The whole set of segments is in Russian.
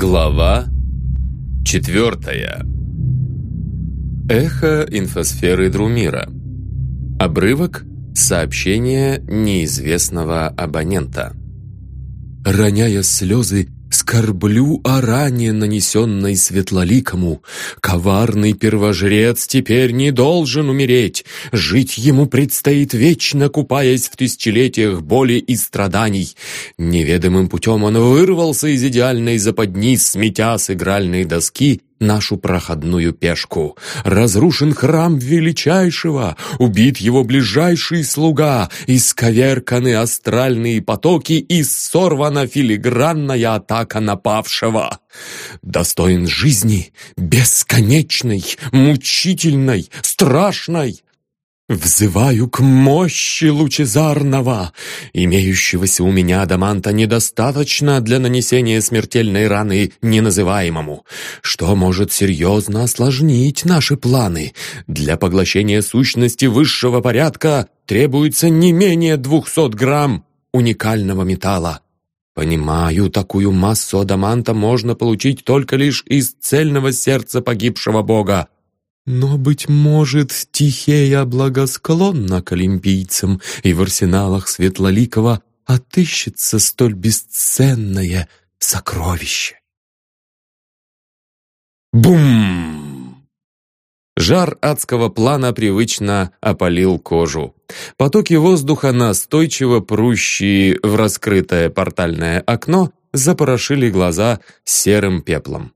Глава четвертая. Эхо инфосферы Друмира. Обрывок сообщения неизвестного абонента. Роняя слезы, Скорблю о ране, нанесенной светлоликому. Коварный первожрец теперь не должен умереть. Жить ему предстоит вечно, купаясь в тысячелетиях боли и страданий. Неведомым путем он вырвался из идеальной западни, сметя с игральной доски нашу проходную пешку. Разрушен храм величайшего, убит его ближайший слуга, исковерканы астральные потоки и сорвана филигранная атака напавшего. Достоин жизни, бесконечной, мучительной, страшной, Взываю к мощи лучезарного. Имеющегося у меня адаманта недостаточно для нанесения смертельной раны неназываемому, что может серьезно осложнить наши планы. Для поглощения сущности высшего порядка требуется не менее двухсот грамм уникального металла. Понимаю, такую массу адаманта можно получить только лишь из цельного сердца погибшего бога, но, быть может, Тихея благосклонна к олимпийцам, и в арсеналах Светлоликова отыщется столь бесценное сокровище. Бум! Жар адского плана привычно опалил кожу. Потоки воздуха, настойчиво прущие в раскрытое портальное окно, запорошили глаза серым пеплом.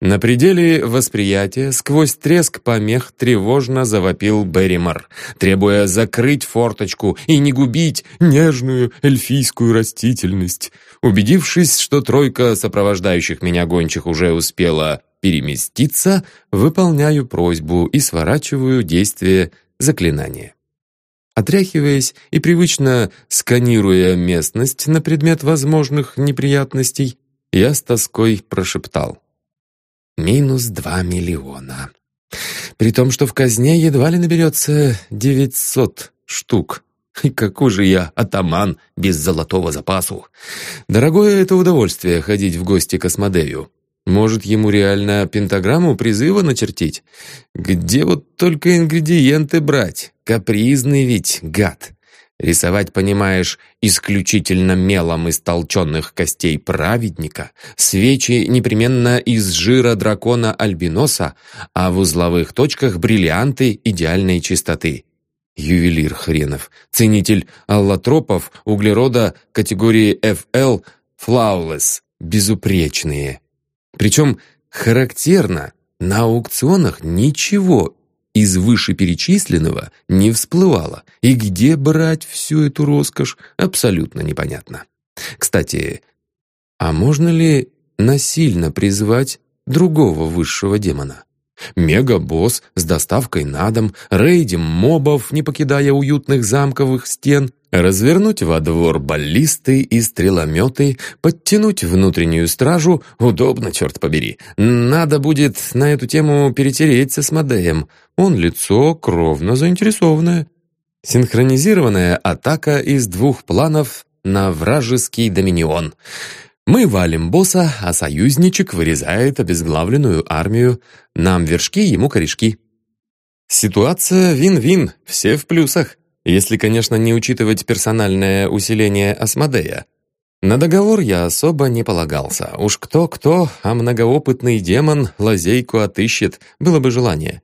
На пределе восприятия сквозь треск помех тревожно завопил Берримор, требуя закрыть форточку и не губить нежную эльфийскую растительность. Убедившись, что тройка сопровождающих меня гончих уже успела переместиться, выполняю просьбу и сворачиваю действие заклинания. Отряхиваясь и привычно сканируя местность на предмет возможных неприятностей, я с тоской прошептал — Минус два миллиона. При том, что в казне едва ли наберется девятьсот штук. И какой же я атаман без золотого запасу? Дорогое это удовольствие ходить в гости к Асмодею. Может, ему реально пентаграмму призыва начертить? Где вот только ингредиенты брать? Капризный ведь гад. Рисовать, понимаешь, исключительно мелом из толченных костей праведника, свечи непременно из жира дракона-альбиноса, а в узловых точках бриллианты идеальной чистоты. Ювелир хренов, ценитель аллотропов, углерода категории FL, flawless, безупречные. Причем характерно, на аукционах ничего из вышеперечисленного не всплывало, и где брать всю эту роскошь, абсолютно непонятно. Кстати, а можно ли насильно призвать другого высшего демона? Мега-босс с доставкой на дом, рейдим мобов, не покидая уютных замковых стен, развернуть во двор баллисты и стрелометы, подтянуть внутреннюю стражу, удобно, черт побери. Надо будет на эту тему перетереться с Мадеем. Он лицо кровно заинтересованное. Синхронизированная атака из двух планов на вражеский доминион — мы валим босса, а союзничек вырезает обезглавленную армию. Нам вершки, ему корешки. Ситуация вин-вин, все в плюсах, если, конечно, не учитывать персональное усиление Асмодея. На договор я особо не полагался. Уж кто-кто, а многоопытный демон лазейку отыщет, было бы желание.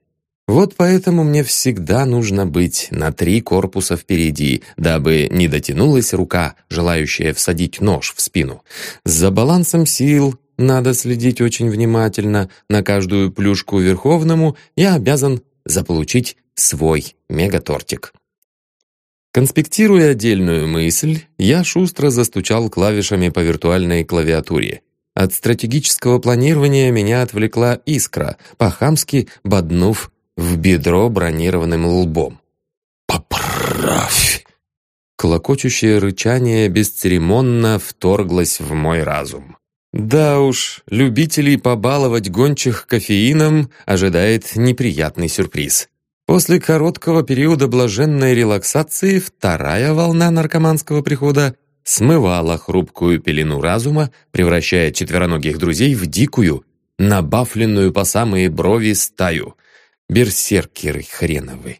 Вот поэтому мне всегда нужно быть на три корпуса впереди, дабы не дотянулась рука, желающая всадить нож в спину. За балансом сил надо следить очень внимательно. На каждую плюшку Верховному я обязан заполучить свой мегатортик. Конспектируя отдельную мысль, я шустро застучал клавишами по виртуальной клавиатуре. От стратегического планирования меня отвлекла искра, по-хамски боднув в бедро бронированным лбом. «Поправь!» Клокочущее рычание бесцеремонно вторглось в мой разум. Да уж, любителей побаловать гончих кофеином ожидает неприятный сюрприз. После короткого периода блаженной релаксации вторая волна наркоманского прихода смывала хрупкую пелену разума, превращая четвероногих друзей в дикую, набафленную по самые брови стаю. Берсеркеры хреновы.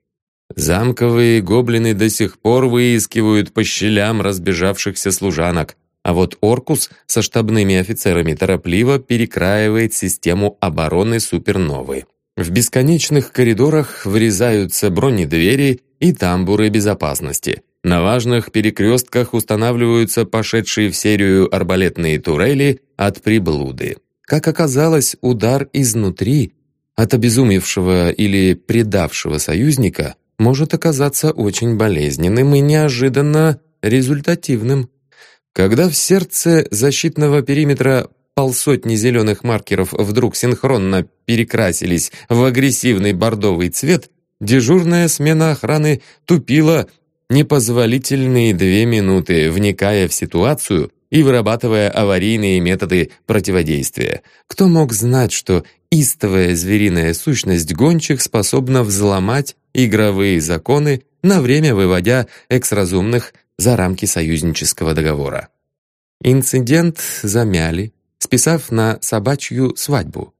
Замковые гоблины до сих пор выискивают по щелям разбежавшихся служанок, а вот Оркус со штабными офицерами торопливо перекраивает систему обороны суперновой. В бесконечных коридорах врезаются бронедвери и тамбуры безопасности. На важных перекрестках устанавливаются пошедшие в серию арбалетные турели от приблуды. Как оказалось, удар изнутри от обезумевшего или предавшего союзника может оказаться очень болезненным и неожиданно результативным. Когда в сердце защитного периметра полсотни зеленых маркеров вдруг синхронно перекрасились в агрессивный бордовый цвет, дежурная смена охраны тупила непозволительные две минуты, вникая в ситуацию и вырабатывая аварийные методы противодействия. Кто мог знать, что истовая звериная сущность гончих способна взломать игровые законы, на время выводя эксразумных за рамки союзнического договора. Инцидент замяли, списав на собачью свадьбу.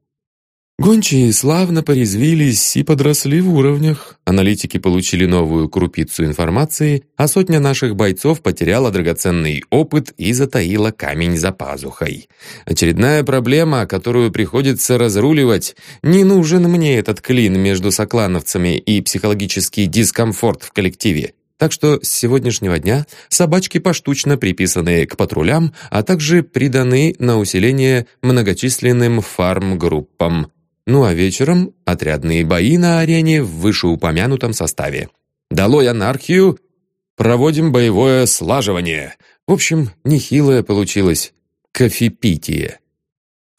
Гончие славно порезвились и подросли в уровнях. Аналитики получили новую крупицу информации, а сотня наших бойцов потеряла драгоценный опыт и затаила камень за пазухой. Очередная проблема, которую приходится разруливать. Не нужен мне этот клин между соклановцами и психологический дискомфорт в коллективе. Так что с сегодняшнего дня собачки поштучно приписаны к патрулям, а также приданы на усиление многочисленным фарм-группам. Ну а вечером отрядные бои на арене в вышеупомянутом составе. Долой анархию, проводим боевое слаживание. В общем, нехилое получилось кофепитие.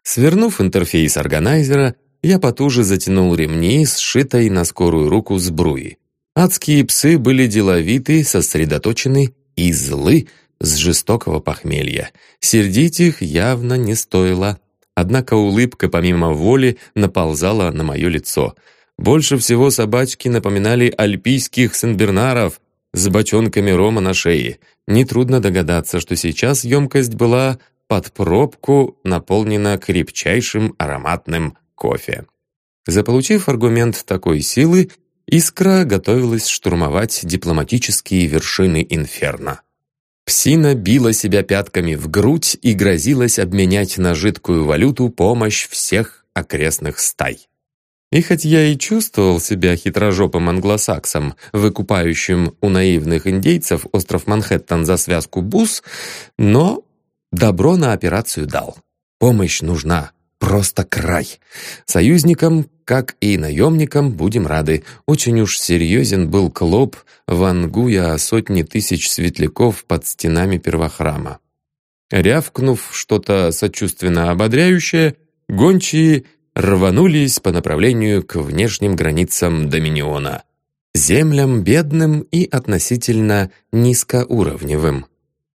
Свернув интерфейс органайзера, я потуже затянул ремни, сшитой на скорую руку сбруи. Адские псы были деловиты, сосредоточены и злы с жестокого похмелья. Сердить их явно не стоило. Однако улыбка помимо воли наползала на мое лицо. Больше всего собачки напоминали альпийских сенбернаров с бочонками рома на шее. Нетрудно догадаться, что сейчас емкость была под пробку наполнена крепчайшим ароматным кофе. Заполучив аргумент такой силы, Искра готовилась штурмовать дипломатические вершины инферно. Псина била себя пятками в грудь и грозилась обменять на жидкую валюту помощь всех окрестных стай. И хоть я и чувствовал себя хитрожопым англосаксом, выкупающим у наивных индейцев остров Манхэттен за связку бус, но добро на операцию дал. Помощь нужна, просто край. Союзникам, как и наемникам, будем рады. Очень уж серьезен был Клоп, вангуя сотни тысяч светляков под стенами первохрама. Рявкнув что-то сочувственно ободряющее, гончие рванулись по направлению к внешним границам Доминиона, землям бедным и относительно низкоуровневым.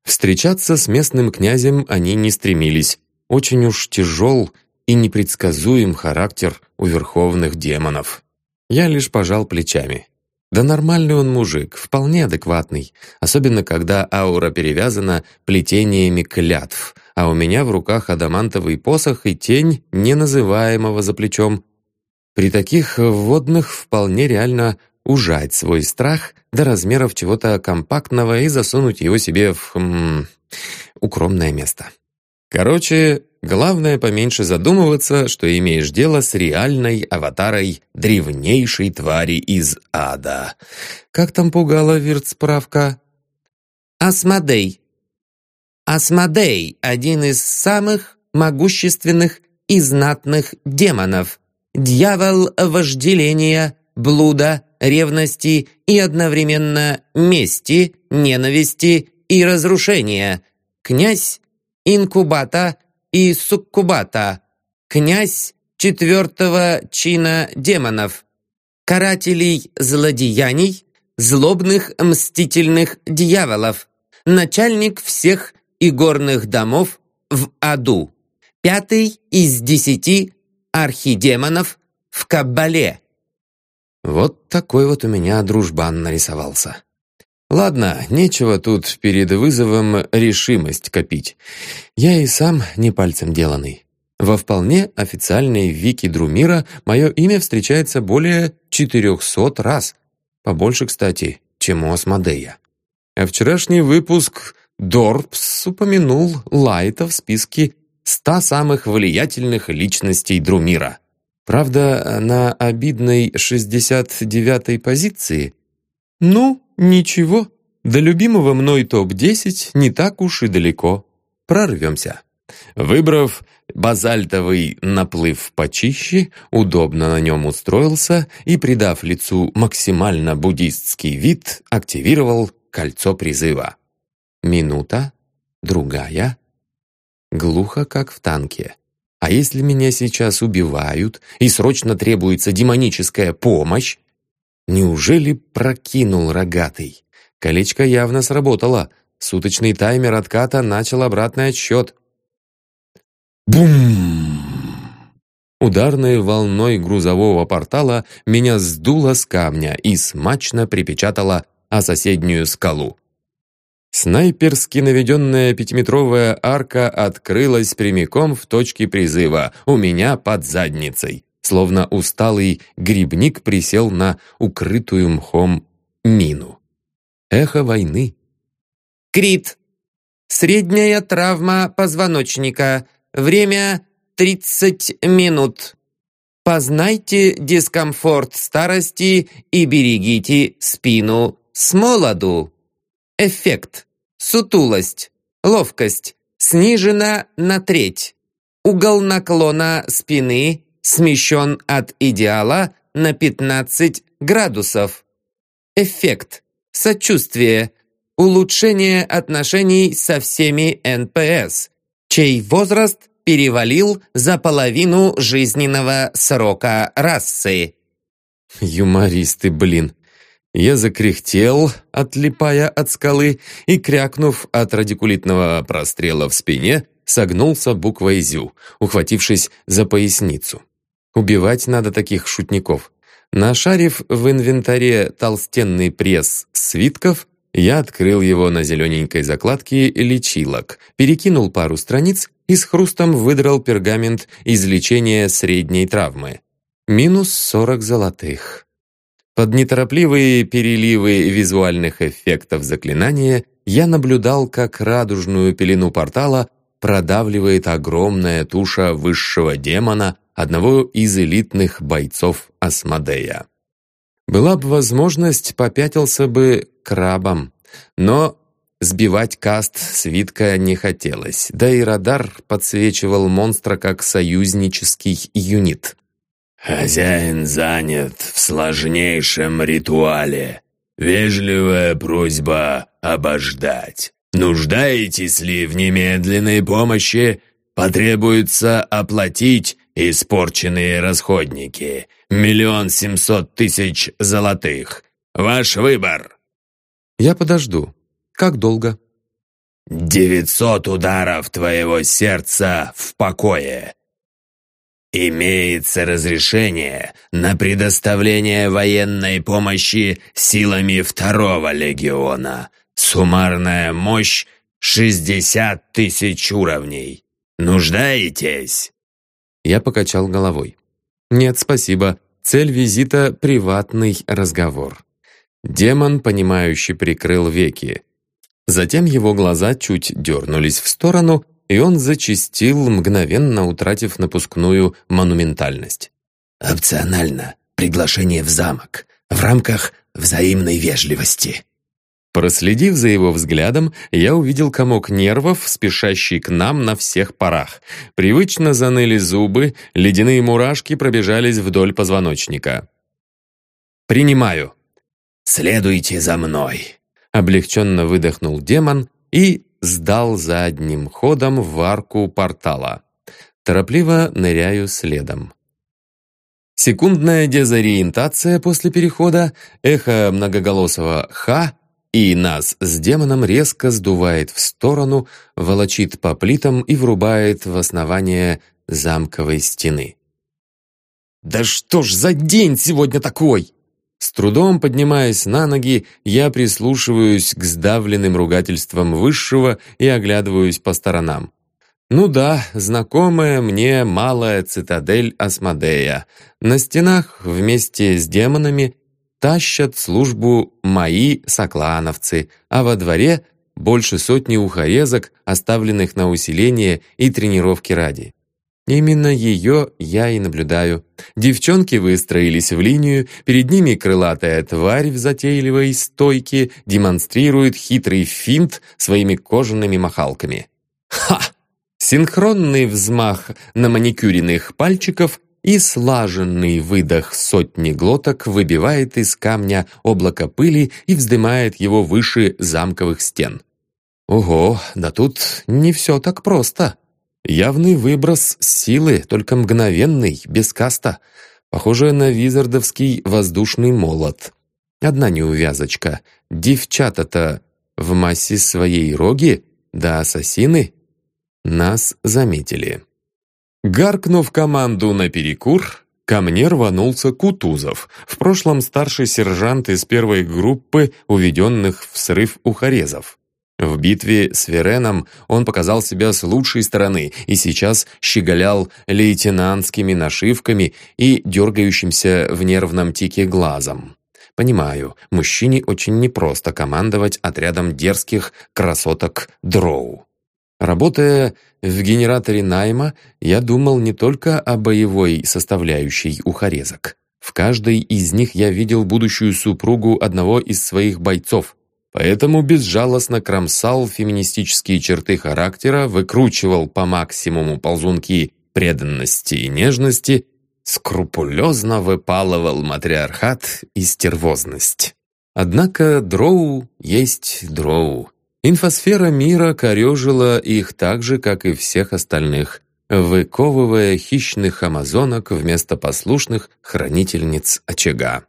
Встречаться с местным князем они не стремились, очень уж тяжел и непредсказуем характер у верховных демонов. Я лишь пожал плечами. Да нормальный он мужик, вполне адекватный, особенно когда аура перевязана плетениями клятв, а у меня в руках адамантовый посох и тень неназываемого за плечом. При таких водных вполне реально ужать свой страх до размеров чего-то компактного и засунуть его себе в хм, укромное место. Короче, главное поменьше задумываться, что имеешь дело с реальной аватарой древнейшей твари из ада. Как там пугала виртсправка? Асмодей. Асмодей — один из самых могущественных и знатных демонов. Дьявол вожделения, блуда, ревности и одновременно мести, ненависти и разрушения. Князь инкубата и суккубата, князь четвертого чина демонов, карателей злодеяний, злобных мстительных дьяволов, начальник всех игорных домов в аду, пятый из десяти архидемонов в Каббале. Вот такой вот у меня дружбан нарисовался. Ладно, нечего тут перед вызовом решимость копить. Я и сам не пальцем деланный. Во вполне официальной вики Друмира мое имя встречается более 400 раз. Побольше, кстати, чем у Асмодея. А вчерашний выпуск Дорпс упомянул Лайта в списке 100 самых влиятельных личностей Друмира. Правда, на обидной 69-й позиции. Ну, ничего, до любимого мной топ-10 не так уж и далеко. Прорвемся. Выбрав базальтовый наплыв почище, удобно на нем устроился и, придав лицу максимально буддистский вид, активировал кольцо призыва. Минута, другая. Глухо, как в танке. А если меня сейчас убивают и срочно требуется демоническая помощь? Неужели прокинул рогатый? Колечко явно сработало. Суточный таймер отката начал обратный отсчет. Бум! Ударной волной грузового портала меня сдуло с камня и смачно припечатало о соседнюю скалу. Снайперски наведенная пятиметровая арка открылась прямиком в точке призыва, у меня под задницей, словно усталый грибник присел на укрытую мхом мину. Эхо войны. Крит. Средняя травма позвоночника. Время 30 минут. Познайте дискомфорт старости и берегите спину с молоду. Эффект. Сутулость. Ловкость. Снижена на треть. Угол наклона спины смещен от идеала на 15 градусов. Эффект. Сочувствие улучшение отношений со всеми НПС, чей возраст перевалил за половину жизненного срока расы. Юмористы, блин. Я закряхтел, отлипая от скалы, и, крякнув от радикулитного прострела в спине, согнулся буквой «зю», ухватившись за поясницу. Убивать надо таких шутников. Нашарив в инвентаре толстенный пресс свитков, я открыл его на зелененькой закладке лечилок, перекинул пару страниц и с хрустом выдрал пергамент излечения средней травмы. Минус 40 золотых. Под неторопливые переливы визуальных эффектов заклинания я наблюдал, как радужную пелену портала продавливает огромная туша высшего демона, одного из элитных бойцов Асмодея. Была бы возможность, попятился бы крабом. Но сбивать каст свитка не хотелось, да и радар подсвечивал монстра как союзнический юнит. «Хозяин занят в сложнейшем ритуале. Вежливая просьба обождать. Нуждаетесь ли в немедленной помощи? Потребуется оплатить испорченные расходники. Миллион семьсот тысяч золотых. Ваш выбор. Я подожду. Как долго? Девятьсот ударов твоего сердца в покое. Имеется разрешение на предоставление военной помощи силами второго легиона. Суммарная мощь шестьдесят тысяч уровней. Нуждаетесь? Я покачал головой. «Нет, спасибо. Цель визита — приватный разговор». Демон, понимающе прикрыл веки. Затем его глаза чуть дернулись в сторону, и он зачистил, мгновенно утратив напускную монументальность. «Опционально. Приглашение в замок. В рамках взаимной вежливости». Проследив за его взглядом, я увидел комок нервов, спешащий к нам на всех парах. Привычно заныли зубы, ледяные мурашки пробежались вдоль позвоночника. «Принимаю». «Следуйте за мной», — облегченно выдохнул демон и сдал задним ходом в арку портала. Торопливо ныряю следом. Секундная дезориентация после перехода, эхо многоголосого «ха» и нас с демоном резко сдувает в сторону, волочит по плитам и врубает в основание замковой стены. «Да что ж за день сегодня такой?» С трудом поднимаясь на ноги, я прислушиваюсь к сдавленным ругательствам высшего и оглядываюсь по сторонам. Ну да, знакомая мне малая цитадель Асмодея. На стенах вместе с демонами тащат службу мои соклановцы, а во дворе больше сотни ухорезок, оставленных на усиление и тренировки ради. Именно ее я и наблюдаю. Девчонки выстроились в линию, перед ними крылатая тварь в затейливой стойке демонстрирует хитрый финт своими кожаными махалками. Ха! Синхронный взмах на маникюренных пальчиков и слаженный выдох сотни глоток выбивает из камня облако пыли и вздымает его выше замковых стен. Ого, да тут не все так просто. Явный выброс силы, только мгновенный, без каста. Похоже на визардовский воздушный молот. Одна неувязочка. Девчата-то в массе своей роги, да ассасины нас заметили. Гаркнув команду на перекур, ко мне рванулся Кутузов, в прошлом старший сержант из первой группы, уведенных в срыв ухорезов. В битве с Вереном он показал себя с лучшей стороны и сейчас щеголял лейтенантскими нашивками и дергающимся в нервном тике глазом. Понимаю, мужчине очень непросто командовать отрядом дерзких красоток Дроу. Работая в генераторе найма, я думал не только о боевой составляющей ухорезок. В каждой из них я видел будущую супругу одного из своих бойцов, Поэтому безжалостно кромсал феминистические черты характера, выкручивал по максимуму ползунки преданности и нежности, скрупулезно выпалывал матриархат и стервозность. Однако дроу есть дроу. Инфосфера мира корежила их так же, как и всех остальных, выковывая хищных амазонок вместо послушных хранительниц очага.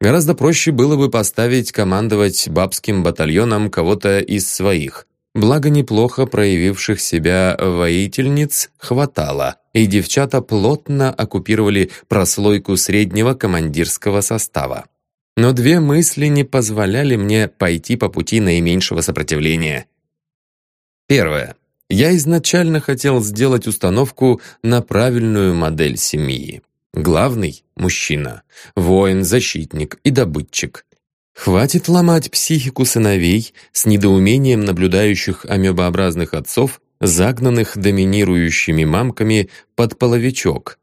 Гораздо проще было бы поставить командовать бабским батальоном кого-то из своих. Благо неплохо проявивших себя воительниц хватало, и девчата плотно оккупировали прослойку среднего командирского состава. Но две мысли не позволяли мне пойти по пути наименьшего сопротивления. Первое. Я изначально хотел сделать установку на правильную модель семьи. Главный – мужчина, воин, защитник и добытчик. Хватит ломать психику сыновей с недоумением наблюдающих амебообразных отцов, загнанных доминирующими мамками под половичок.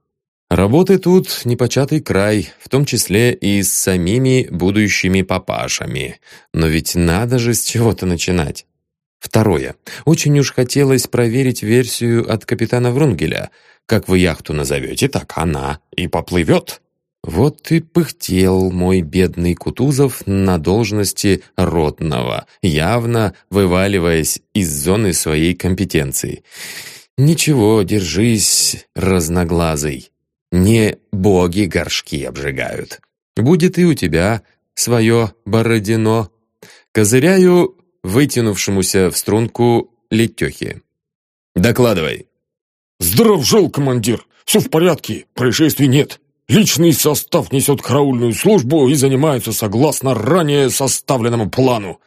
Работы тут непочатый край, в том числе и с самими будущими папашами. Но ведь надо же с чего-то начинать. Второе. Очень уж хотелось проверить версию от капитана Врунгеля – как вы яхту назовете, так она и поплывет. Вот и пыхтел мой бедный Кутузов на должности ротного, явно вываливаясь из зоны своей компетенции. Ничего, держись, разноглазый. Не боги горшки обжигают. Будет и у тебя свое бородино. Козыряю вытянувшемуся в струнку Летехи. «Докладывай», «Здоров жил, командир! Все в порядке, происшествий нет. Личный состав несет караульную службу и занимается согласно ранее составленному плану».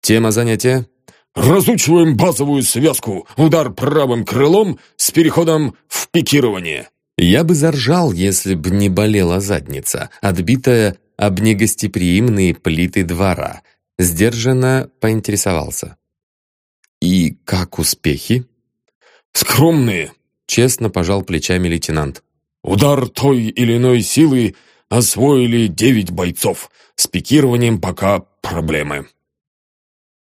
«Тема занятия?» «Разучиваем базовую связку, удар правым крылом с переходом в пикирование». Я бы заржал, если б не болела задница, отбитая об негостеприимные плиты двора. Сдержанно поинтересовался. «И как успехи?» «Скромные», — честно пожал плечами лейтенант. «Удар той или иной силы освоили девять бойцов. С пикированием пока проблемы».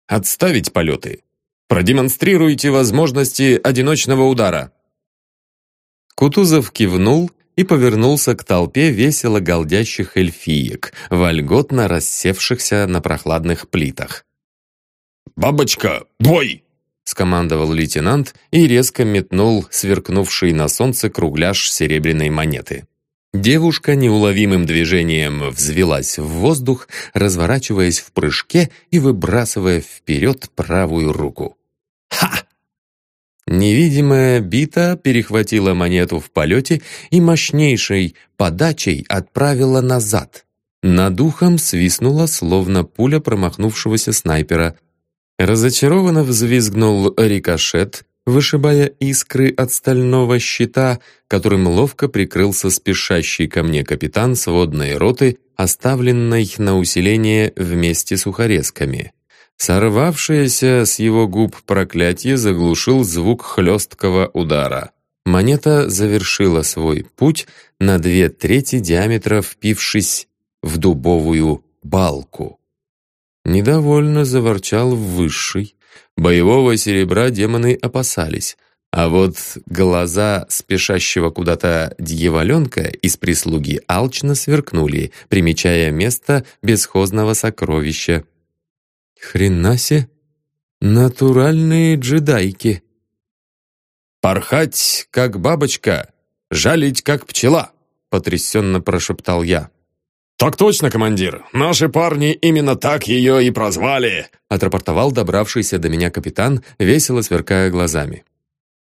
«Отставить полеты. Продемонстрируйте возможности одиночного удара». Кутузов кивнул и повернулся к толпе весело галдящих эльфиек, вольготно рассевшихся на прохладных плитах. «Бабочка, бой!» — скомандовал лейтенант и резко метнул сверкнувший на солнце кругляш серебряной монеты. Девушка неуловимым движением взвелась в воздух, разворачиваясь в прыжке и выбрасывая вперед правую руку. «Ха!» Невидимая бита перехватила монету в полете и мощнейшей подачей отправила назад. Над ухом свистнула, словно пуля промахнувшегося снайпера. Разочарованно взвизгнул рикошет, вышибая искры от стального щита, которым ловко прикрылся спешащий ко мне капитан сводной роты, оставленной на усиление вместе с ухорезками. Сорвавшееся с его губ проклятие заглушил звук хлесткого удара. Монета завершила свой путь на две трети диаметра, впившись в дубовую балку. Недовольно заворчал высший. Боевого серебра демоны опасались, а вот глаза спешащего куда-то дьяволенка из прислуги алчно сверкнули, примечая место бесхозного сокровища. Хренасе! Натуральные джедайки! «Порхать, как бабочка, жалить, как пчела!» потрясенно прошептал я. «Так точно, командир! Наши парни именно так ее и прозвали!» отрапортовал добравшийся до меня капитан, весело сверкая глазами.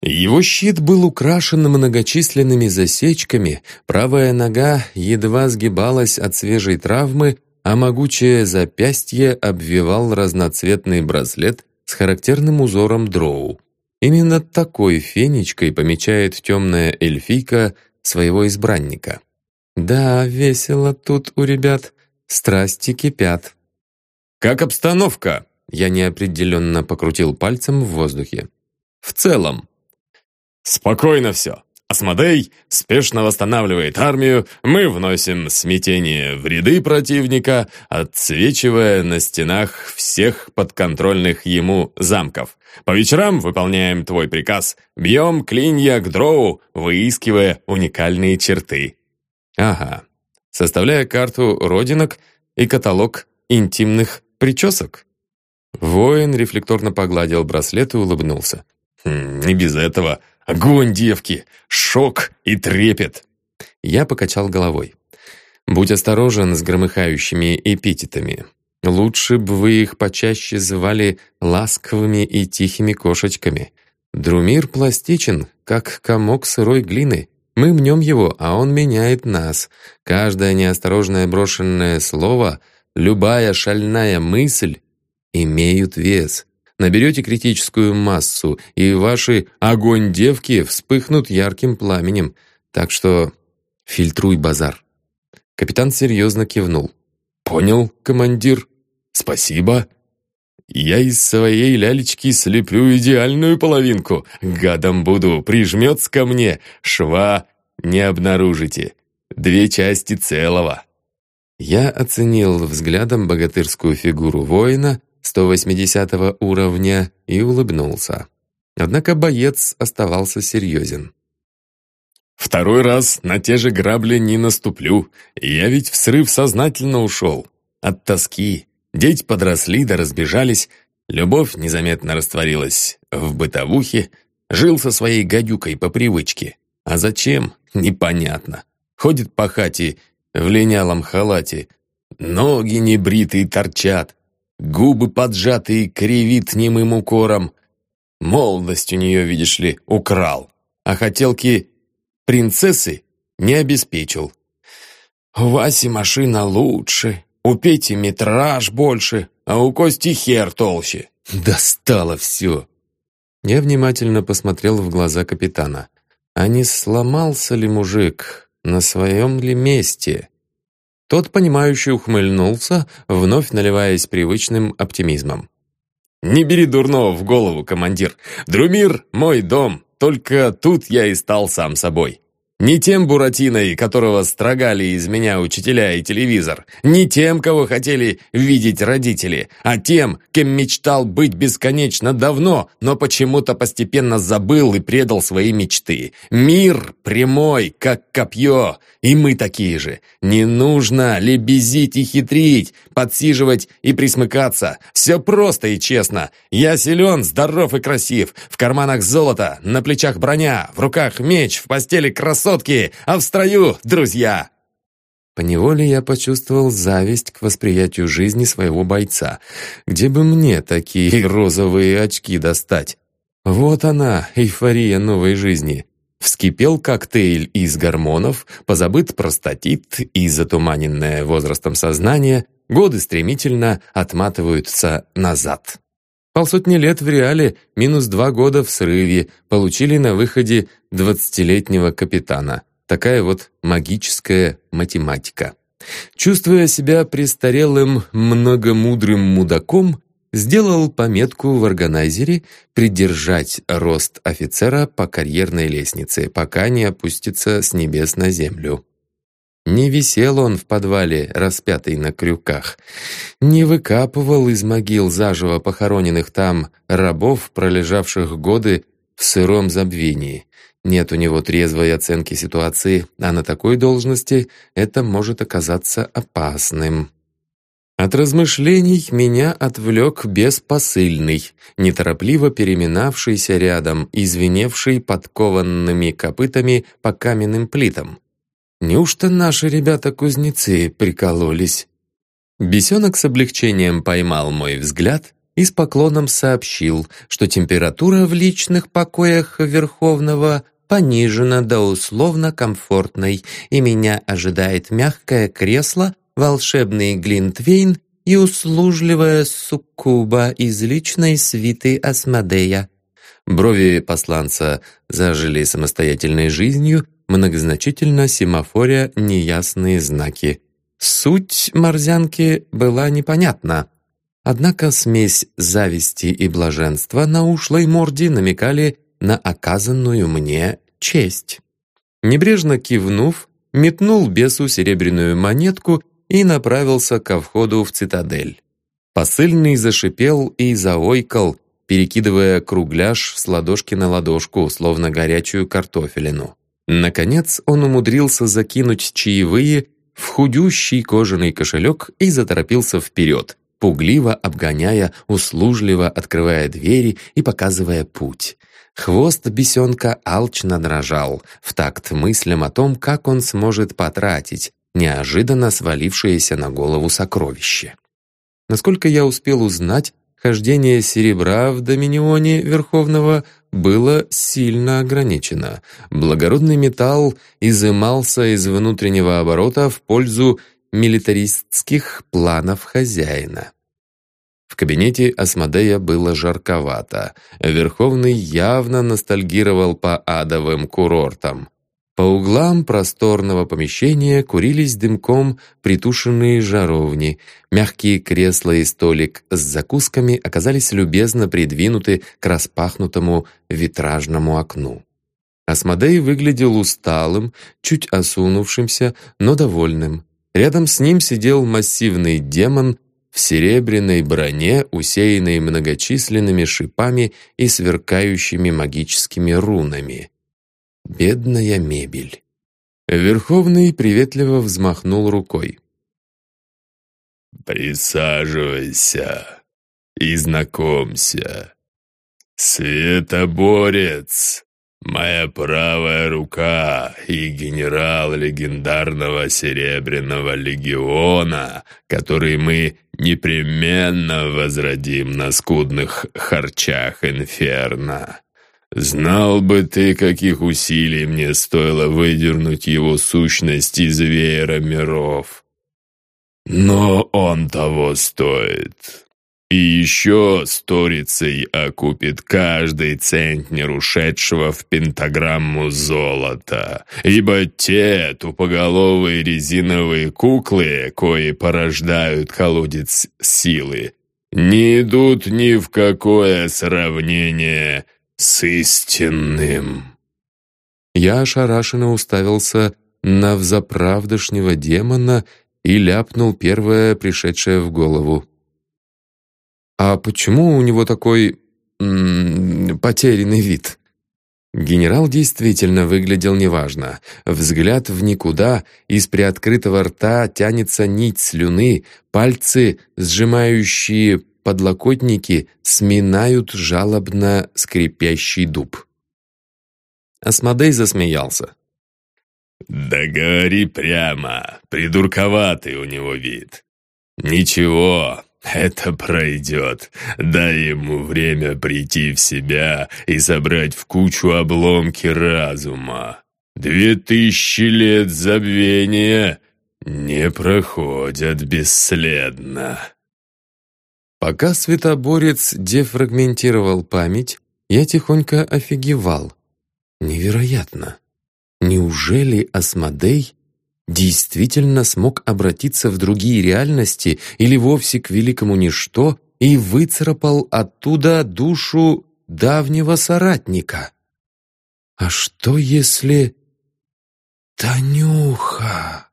Его щит был украшен многочисленными засечками, правая нога едва сгибалась от свежей травмы, а могучее запястье обвивал разноцветный браслет с характерным узором дроу. Именно такой фенечкой помечает темная эльфийка своего избранника. Да, весело тут у ребят, страсти кипят. «Как обстановка?» Я неопределенно покрутил пальцем в воздухе. «В целом». «Спокойно все. Асмодей спешно восстанавливает армию, мы вносим смятение в ряды противника, отсвечивая на стенах всех подконтрольных ему замков. По вечерам выполняем твой приказ, бьем клинья к дроу, выискивая уникальные черты. Ага, составляя карту родинок и каталог интимных причесок. Воин рефлекторно погладил браслет и улыбнулся. «Хм, «Не без этого. Огонь, девки! Шок и трепет!» Я покачал головой. «Будь осторожен с громыхающими эпитетами. Лучше бы вы их почаще звали ласковыми и тихими кошечками. Друмир пластичен, как комок сырой глины. Мы мнем его, а он меняет нас. Каждое неосторожное брошенное слово, любая шальная мысль имеют вес. Наберете критическую массу, и ваши огонь девки вспыхнут ярким пламенем. Так что фильтруй базар. Капитан серьезно кивнул. «Понял, командир. Спасибо. Я из своей лялечки слеплю идеальную половинку. Гадом буду, прижмется ко мне. Шва не обнаружите. Две части целого». Я оценил взглядом богатырскую фигуру воина 180 уровня и улыбнулся. Однако боец оставался серьезен. «Второй раз на те же грабли не наступлю. Я ведь в срыв сознательно ушел. От тоски, Дети подросли да разбежались, любовь незаметно растворилась в бытовухе, жил со своей гадюкой по привычке. А зачем? Непонятно. Ходит по хате в линялом халате, ноги небритые торчат, губы поджатые кривит немым укором. Молодость у нее, видишь ли, украл, а хотелки принцессы не обеспечил. У Васи машина лучше, у Пети метраж больше, а у Кости хер толще. Достало все!» Я внимательно посмотрел в глаза капитана. А не сломался ли мужик? На своем ли месте? Тот, понимающий, ухмыльнулся, вновь наливаясь привычным оптимизмом. «Не бери дурного в голову, командир. Друмир — мой дом, только тут я и стал сам собой. Не тем Буратиной, которого строгали из меня учителя и телевизор. Не тем, кого хотели видеть родители. А тем, кем мечтал быть бесконечно давно, но почему-то постепенно забыл и предал свои мечты. Мир прямой, как копье. И мы такие же. Не нужно лебезить и хитрить, подсиживать и присмыкаться. Все просто и честно. Я силен, здоров и красив. В карманах золото, на плечах броня, в руках меч, в постели красотки, а в строю друзья. Поневоле я почувствовал зависть к восприятию жизни своего бойца. Где бы мне такие розовые очки достать? Вот она, эйфория новой жизни. Вскипел коктейль из гормонов, позабыт простатит и затуманенное возрастом сознание, годы стремительно отматываются назад. Полсотни лет в реале, минус два года в срыве, получили на выходе двадцатилетнего капитана. Такая вот магическая математика. Чувствуя себя престарелым многомудрым мудаком, сделал пометку в органайзере придержать рост офицера по карьерной лестнице, пока не опустится с небес на землю. Не висел он в подвале, распятый на крюках. Не выкапывал из могил заживо похороненных там рабов, пролежавших годы в сыром забвении. Нет у него трезвой оценки ситуации, а на такой должности это может оказаться опасным. От размышлений меня отвлек беспосыльный, неторопливо переминавшийся рядом и звеневший подкованными копытами по каменным плитам. Неужто наши ребята-кузнецы прикололись? Бесенок с облегчением поймал мой взгляд и с поклоном сообщил, что температура в личных покоях Верховного понижена до условно-комфортной, и меня ожидает мягкое кресло, волшебный глинтвейн и услужливая суккуба из личной свиты Асмодея. Брови посланца зажили самостоятельной жизнью, многозначительно семафоря неясные знаки. Суть морзянки была непонятна. Однако смесь зависти и блаженства на ушлой морде намекали на оказанную мне честь. Небрежно кивнув, метнул бесу серебряную монетку и направился ко входу в цитадель. Посыльный зашипел и заойкал, перекидывая кругляш с ладошки на ладошку, словно горячую картофелину. Наконец он умудрился закинуть чаевые в худющий кожаный кошелек и заторопился вперед, пугливо обгоняя, услужливо открывая двери и показывая путь. Хвост бесенка алчно дрожал, в такт мыслям о том, как он сможет потратить неожиданно свалившееся на голову сокровище. Насколько я успел узнать, хождение серебра в доминионе Верховного было сильно ограничено. Благородный металл изымался из внутреннего оборота в пользу милитаристских планов хозяина. В кабинете Асмодея было жарковато. Верховный явно ностальгировал по адовым курортам. По углам просторного помещения курились дымком притушенные жаровни. Мягкие кресла и столик с закусками оказались любезно придвинуты к распахнутому витражному окну. Асмодей выглядел усталым, чуть осунувшимся, но довольным. Рядом с ним сидел массивный демон в серебряной броне, усеянной многочисленными шипами и сверкающими магическими рунами. Бедная мебель. Верховный приветливо взмахнул рукой. «Присаживайся и знакомься. Светоборец, моя правая рука и генерал легендарного Серебряного легиона, который мы непременно возродим на скудных харчах Инферно. Знал бы ты, каких усилий мне стоило выдернуть его сущность из веера миров. Но он того стоит. И еще сторицей окупит каждый центнер ушедшего в пентаграмму золота, ибо те тупоголовые резиновые куклы, кои порождают колодец силы, не идут ни в какое сравнение с истинным». Я ошарашенно уставился на взаправдошнего демона и ляпнул первое, пришедшее в голову. «А почему у него такой... М -м, потерянный вид?» Генерал действительно выглядел неважно. Взгляд в никуда, из приоткрытого рта тянется нить слюны, пальцы, сжимающие подлокотники сминают жалобно скрипящий дуб. Асмодей засмеялся. «Да говори прямо, придурковатый у него вид. Ничего, Это пройдет. Дай ему время прийти в себя и собрать в кучу обломки разума. Две тысячи лет забвения не проходят бесследно. Пока светоборец дефрагментировал память, я тихонько офигевал. Невероятно! Неужели Асмодей действительно смог обратиться в другие реальности или вовсе к великому ничто и выцарапал оттуда душу давнего соратника? А что если... Танюха!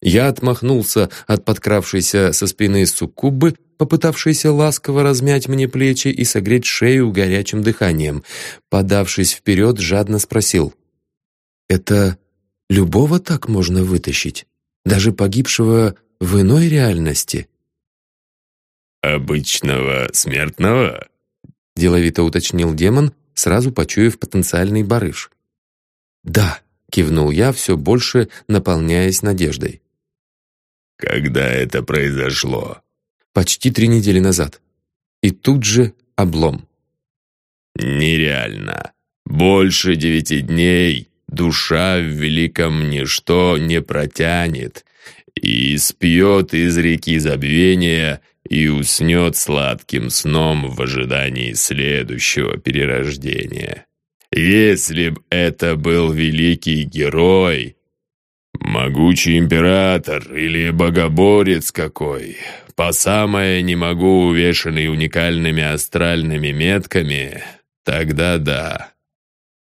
Я отмахнулся от подкравшейся со спины суккубы, попытавшейся ласково размять мне плечи и согреть шею горячим дыханием. Подавшись вперед, жадно спросил. «Это любого так можно вытащить? Даже погибшего в иной реальности?» «Обычного смертного?» — деловито уточнил демон, сразу почуяв потенциальный барыш. «Да», — кивнул я, все больше наполняясь надеждой. «Когда это произошло?» «Почти три недели назад. И тут же облом». «Нереально. Больше девяти дней душа в великом ничто не протянет и спьет из реки забвения и уснет сладким сном в ожидании следующего перерождения. Если б это был великий герой, могучий император или богоборец какой, по самое не могу увешанный уникальными астральными метками, тогда да.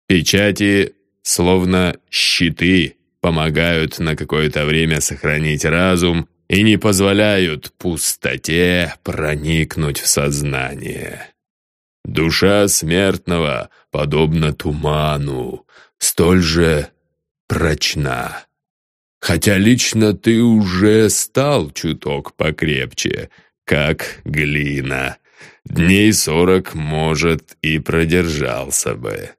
Печати словно щиты, помогают на какое-то время сохранить разум и не позволяют пустоте проникнуть в сознание. Душа смертного, подобно туману, столь же прочна. Хотя лично ты уже стал чуток покрепче, как глина. Дней сорок, может, и продержался бы.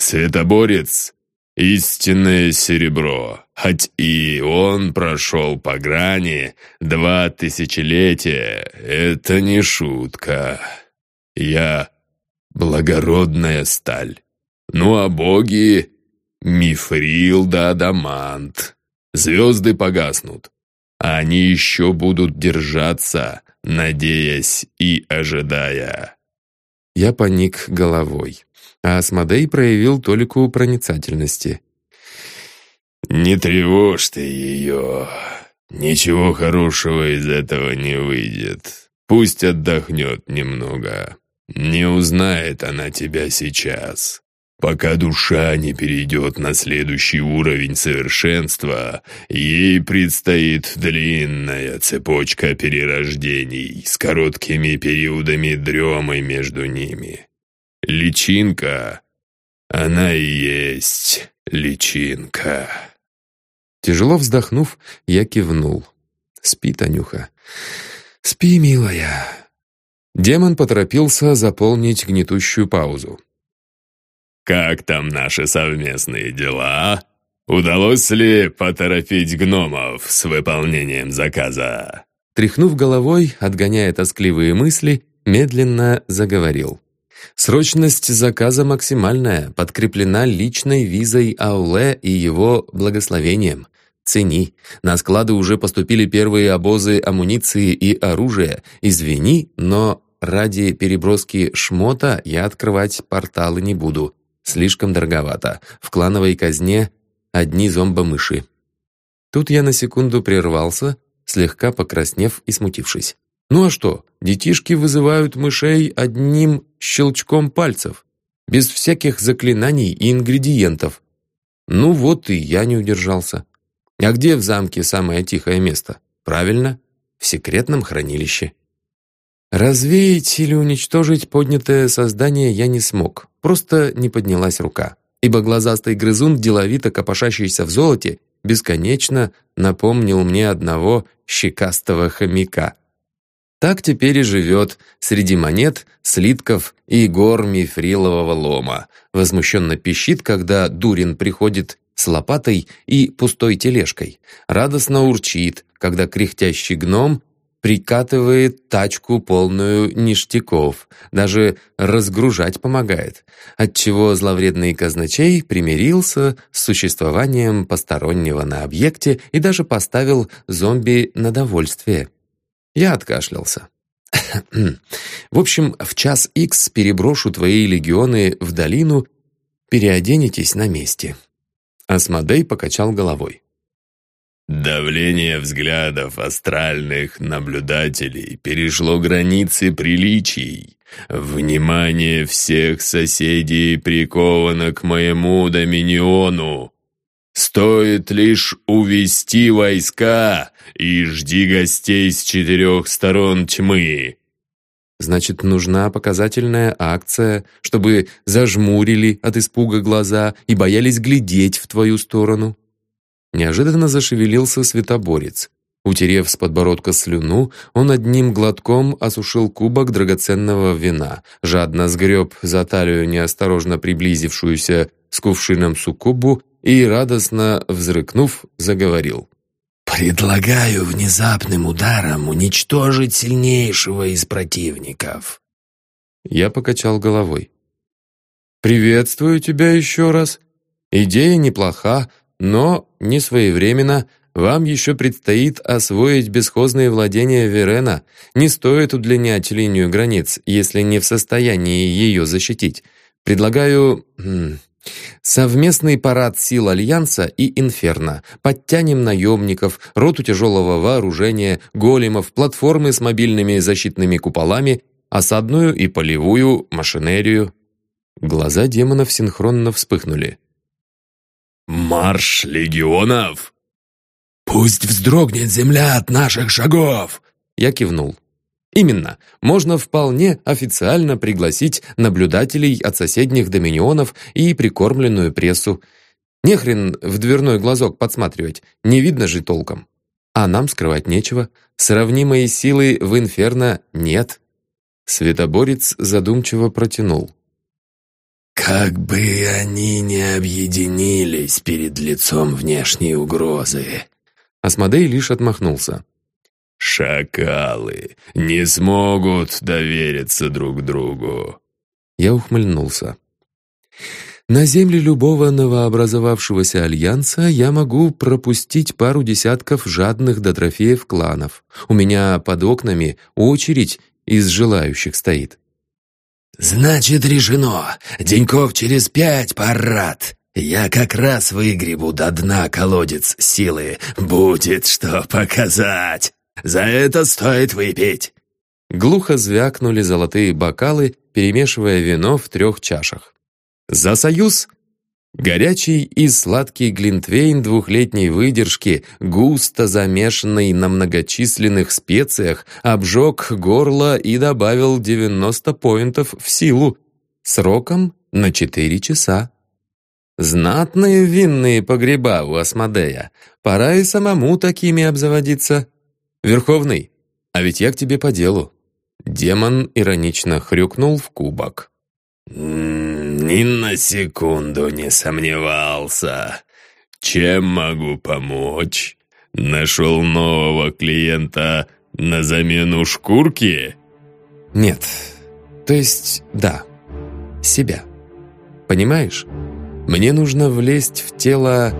Светоборец — истинное серебро, хоть и он прошел по грани два тысячелетия, это не шутка. Я — благородная сталь. Ну а боги — мифрил да адамант. Звезды погаснут, а они еще будут держаться, надеясь и ожидая. Я поник головой а Асмодей проявил толику проницательности. «Не тревожь ты ее. Ничего хорошего из этого не выйдет. Пусть отдохнет немного. Не узнает она тебя сейчас. Пока душа не перейдет на следующий уровень совершенства, ей предстоит длинная цепочка перерождений с короткими периодами дремы между ними. Личинка. Она и есть личинка. Тяжело вздохнув, я кивнул. «Спи, Танюха. Спи, милая». Демон поторопился заполнить гнетущую паузу. «Как там наши совместные дела? Удалось ли поторопить гномов с выполнением заказа?» Тряхнув головой, отгоняя тоскливые мысли, медленно заговорил. Срочность заказа максимальная, подкреплена личной визой Ауле и его благословением. Цени. На склады уже поступили первые обозы амуниции и оружия. Извини, но ради переброски шмота я открывать порталы не буду. Слишком дороговато. В клановой казне одни зомбомыши. Тут я на секунду прервался, слегка покраснев и смутившись. Ну а что, детишки вызывают мышей одним щелчком пальцев, без всяких заклинаний и ингредиентов. Ну вот и я не удержался. А где в замке самое тихое место? Правильно, в секретном хранилище. Развеять или уничтожить поднятое создание я не смог, просто не поднялась рука, ибо глазастый грызун, деловито копошащийся в золоте, бесконечно напомнил мне одного щекастого хомяка — так теперь и живет среди монет, слитков и гор мифрилового лома. Возмущенно пищит, когда Дурин приходит с лопатой и пустой тележкой. Радостно урчит, когда кряхтящий гном прикатывает тачку полную ништяков, даже разгружать помогает, отчего зловредный казначей примирился с существованием постороннего на объекте и даже поставил зомби на довольствие. Я откашлялся. В общем, в час икс переброшу твои легионы в долину, переоденетесь на месте. Асмодей покачал головой. Давление взглядов астральных наблюдателей перешло границы приличий. Внимание всех соседей приковано к моему доминиону. Стоит лишь увести войска и жди гостей с четырех сторон тьмы. Значит, нужна показательная акция, чтобы зажмурили от испуга глаза и боялись глядеть в твою сторону. Неожиданно зашевелился светоборец. Утерев с подбородка слюну, он одним глотком осушил кубок драгоценного вина, жадно сгреб за талию неосторожно приблизившуюся с кувшином суккубу и, радостно взрыкнув, заговорил. «Предлагаю внезапным ударом уничтожить сильнейшего из противников». Я покачал головой. «Приветствую тебя еще раз. Идея неплоха, но не своевременно. Вам еще предстоит освоить бесхозные владения Верена. Не стоит удлинять линию границ, если не в состоянии ее защитить. Предлагаю... Совместный парад сил Альянса и Инферно. Подтянем наемников, роту тяжелого вооружения, големов, платформы с мобильными защитными куполами, осадную и полевую машинерию. Глаза демонов синхронно вспыхнули. «Марш легионов!» «Пусть вздрогнет земля от наших шагов!» Я кивнул. Именно, можно вполне официально пригласить наблюдателей от соседних доминионов и прикормленную прессу. Нехрен в дверной глазок подсматривать, не видно же толком. А нам скрывать нечего, сравнимой силы в инферно нет. Светоборец задумчиво протянул. Как бы они ни объединились перед лицом внешней угрозы. Асмодей лишь отмахнулся. «Шакалы не смогут довериться друг другу». Я ухмыльнулся. На земле любого новообразовавшегося альянса я могу пропустить пару десятков жадных до трофеев кланов. У меня под окнами очередь из желающих стоит. «Значит, решено. Деньков через пять парад. Я как раз выгребу до дна колодец силы. Будет что показать. За это стоит выпить». Глухо звякнули золотые бокалы, перемешивая вино в трех чашах. «За союз!» Горячий и сладкий глинтвейн двухлетней выдержки, густо замешанный на многочисленных специях, обжег горло и добавил 90 поинтов в силу, сроком на 4 часа. Знатные винные погреба у Асмодея. Пора и самому такими обзаводиться. Верховный, а ведь я к тебе по делу. Демон иронично хрюкнул в кубок. «Ни на секунду не сомневался. Чем могу помочь? Нашел нового клиента на замену шкурки?» «Нет. То есть, да. Себя. Понимаешь? Мне нужно влезть в тело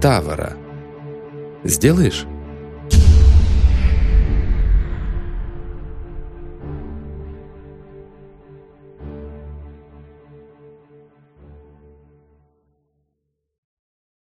Тавара. Сделаешь?»